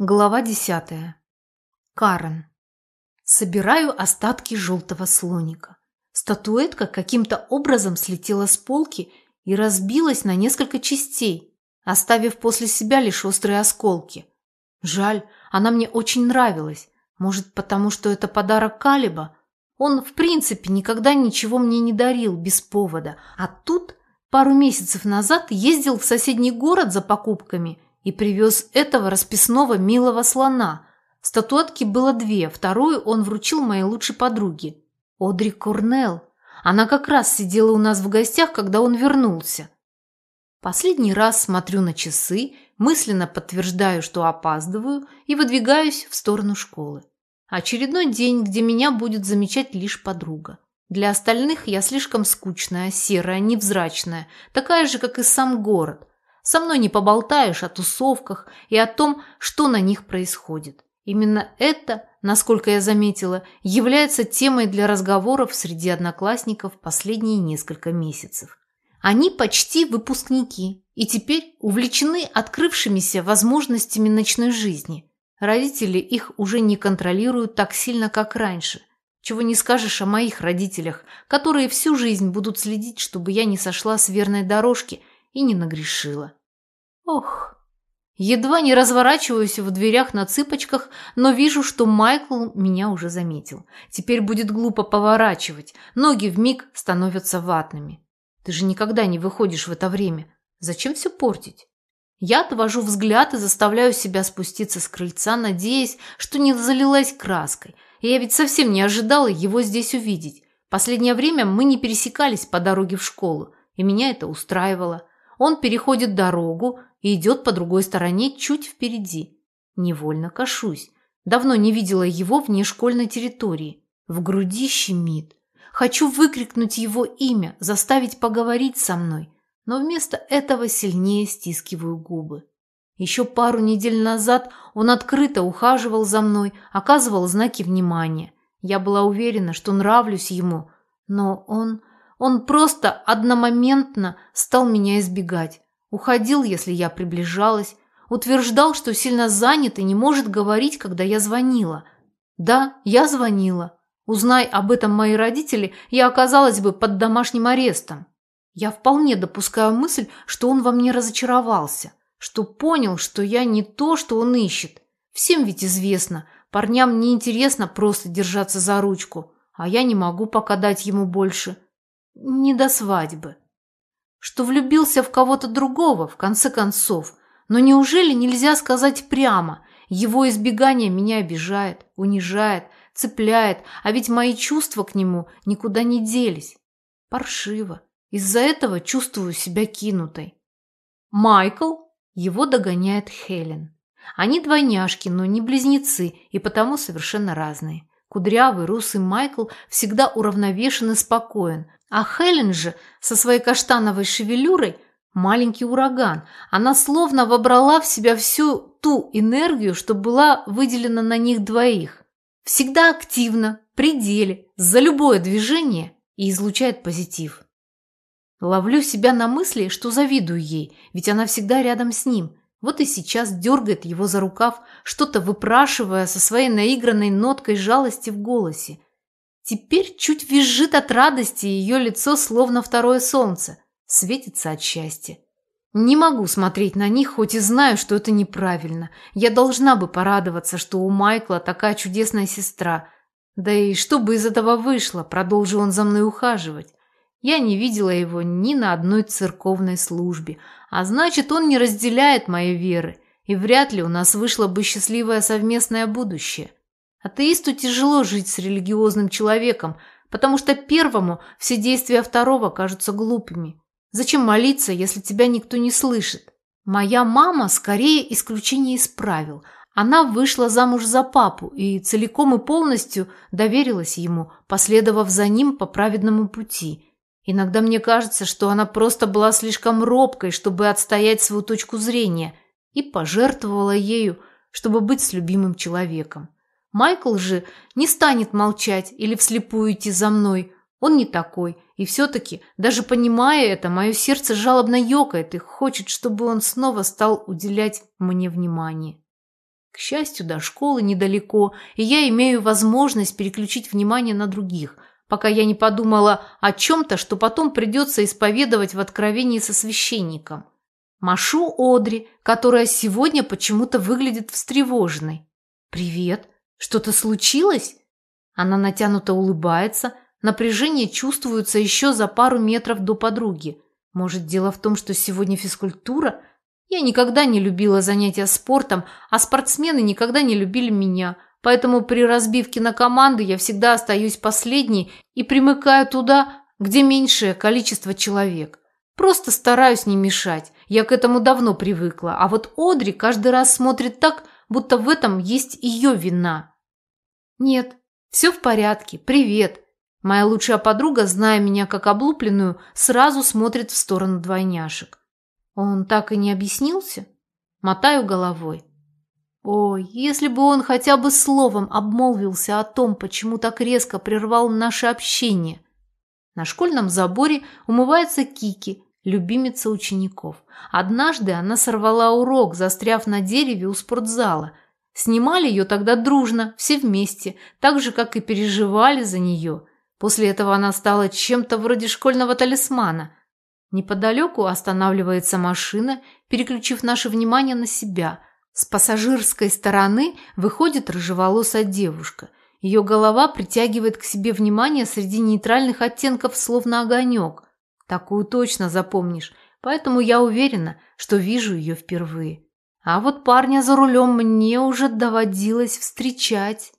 Глава десятая. Карен. Собираю остатки желтого слоника. Статуэтка каким-то образом слетела с полки и разбилась на несколько частей, оставив после себя лишь острые осколки. Жаль, она мне очень нравилась. Может, потому что это подарок Калиба? Он, в принципе, никогда ничего мне не дарил без повода. А тут пару месяцев назад ездил в соседний город за покупками – и привез этого расписного милого слона. Статуэтки было две, вторую он вручил моей лучшей подруге, Одри Корнелл. Она как раз сидела у нас в гостях, когда он вернулся. Последний раз смотрю на часы, мысленно подтверждаю, что опаздываю, и выдвигаюсь в сторону школы. Очередной день, где меня будет замечать лишь подруга. Для остальных я слишком скучная, серая, невзрачная, такая же, как и сам город – со мной не поболтаешь о тусовках и о том, что на них происходит. Именно это, насколько я заметила, является темой для разговоров среди одноклассников последние несколько месяцев. Они почти выпускники и теперь увлечены открывшимися возможностями ночной жизни. Родители их уже не контролируют так сильно, как раньше. Чего не скажешь о моих родителях, которые всю жизнь будут следить, чтобы я не сошла с верной дорожки – и не нагрешила. Ох, едва не разворачиваюсь в дверях на цыпочках, но вижу, что Майкл меня уже заметил. Теперь будет глупо поворачивать, ноги вмиг становятся ватными. Ты же никогда не выходишь в это время. Зачем все портить? Я отвожу взгляд и заставляю себя спуститься с крыльца, надеясь, что не залилась краской. Я ведь совсем не ожидала его здесь увидеть. Последнее время мы не пересекались по дороге в школу, и меня это устраивало. Он переходит дорогу и идет по другой стороне чуть впереди. Невольно кашусь. Давно не видела его вне школьной территории. В груди щемит. Хочу выкрикнуть его имя, заставить поговорить со мной, но вместо этого сильнее стискиваю губы. Еще пару недель назад он открыто ухаживал за мной, оказывал знаки внимания. Я была уверена, что нравлюсь ему, но он он просто одномоментно стал меня избегать. Уходил, если я приближалась. Утверждал, что сильно занят и не может говорить, когда я звонила. Да, я звонила. Узнай об этом мои родители, я оказалась бы под домашним арестом. Я вполне допускаю мысль, что он во мне разочаровался, что понял, что я не то, что он ищет. Всем ведь известно, парням неинтересно просто держаться за ручку, а я не могу пока дать ему больше не до свадьбы. Что влюбился в кого-то другого, в конце концов. Но неужели нельзя сказать прямо? Его избегание меня обижает, унижает, цепляет, а ведь мои чувства к нему никуда не делись. Паршиво. Из-за этого чувствую себя кинутой. Майкл его догоняет Хелен. Они двойняшки, но не близнецы и потому совершенно разные. Кудрявый, русый Майкл всегда уравновешен и спокоен, а Хелен же со своей каштановой шевелюрой маленький ураган. Она словно вобрала в себя всю ту энергию, что была выделена на них двоих. Всегда активно, при деле, за любое движение и излучает позитив. Ловлю себя на мысли, что завидую ей, ведь она всегда рядом с ним – вот и сейчас дергает его за рукав, что-то выпрашивая со своей наигранной ноткой жалости в голосе. Теперь чуть визжит от радости ее лицо, словно второе солнце, светится от счастья. Не могу смотреть на них, хоть и знаю, что это неправильно. Я должна бы порадоваться, что у Майкла такая чудесная сестра. Да и что бы из этого вышло, продолжил он за мной ухаживать. Я не видела его ни на одной церковной службе, а значит, он не разделяет моей веры, и вряд ли у нас вышло бы счастливое совместное будущее. Атеисту тяжело жить с религиозным человеком, потому что первому все действия второго кажутся глупыми. Зачем молиться, если тебя никто не слышит? Моя мама скорее исключение из правил. Она вышла замуж за папу и целиком и полностью доверилась ему, последовав за ним по праведному пути – Иногда мне кажется, что она просто была слишком робкой, чтобы отстоять свою точку зрения, и пожертвовала ею, чтобы быть с любимым человеком. Майкл же не станет молчать или вслепую идти за мной. Он не такой. И все-таки, даже понимая это, мое сердце жалобно ёкает и хочет, чтобы он снова стал уделять мне внимание. К счастью, до школы недалеко, и я имею возможность переключить внимание на других, пока я не подумала о чем-то, что потом придется исповедовать в откровении со священником. Машу Одри, которая сегодня почему-то выглядит встревоженной. «Привет! Что-то случилось?» Она натянуто улыбается, напряжение чувствуется еще за пару метров до подруги. Может, дело в том, что сегодня физкультура – я никогда не любила занятия спортом, а спортсмены никогда не любили меня. Поэтому при разбивке на команды я всегда остаюсь последней и примыкаю туда, где меньшее количество человек. Просто стараюсь не мешать. Я к этому давно привыкла. А вот Одри каждый раз смотрит так, будто в этом есть ее вина. Нет, все в порядке. Привет. Моя лучшая подруга, зная меня как облупленную, сразу смотрит в сторону двойняшек. Он так и не объяснился? Мотаю головой. Ой, если бы он хотя бы словом обмолвился о том, почему так резко прервал наше общение. На школьном заборе умывается Кики, любимица учеников. Однажды она сорвала урок, застряв на дереве у спортзала. Снимали ее тогда дружно, все вместе, так же, как и переживали за нее. После этого она стала чем-то вроде школьного талисмана – Неподалеку останавливается машина, переключив наше внимание на себя. С пассажирской стороны выходит рыжеволосая девушка. Ее голова притягивает к себе внимание среди нейтральных оттенков, словно огонек. Такую точно запомнишь, поэтому я уверена, что вижу ее впервые. А вот парня за рулем мне уже доводилось встречать.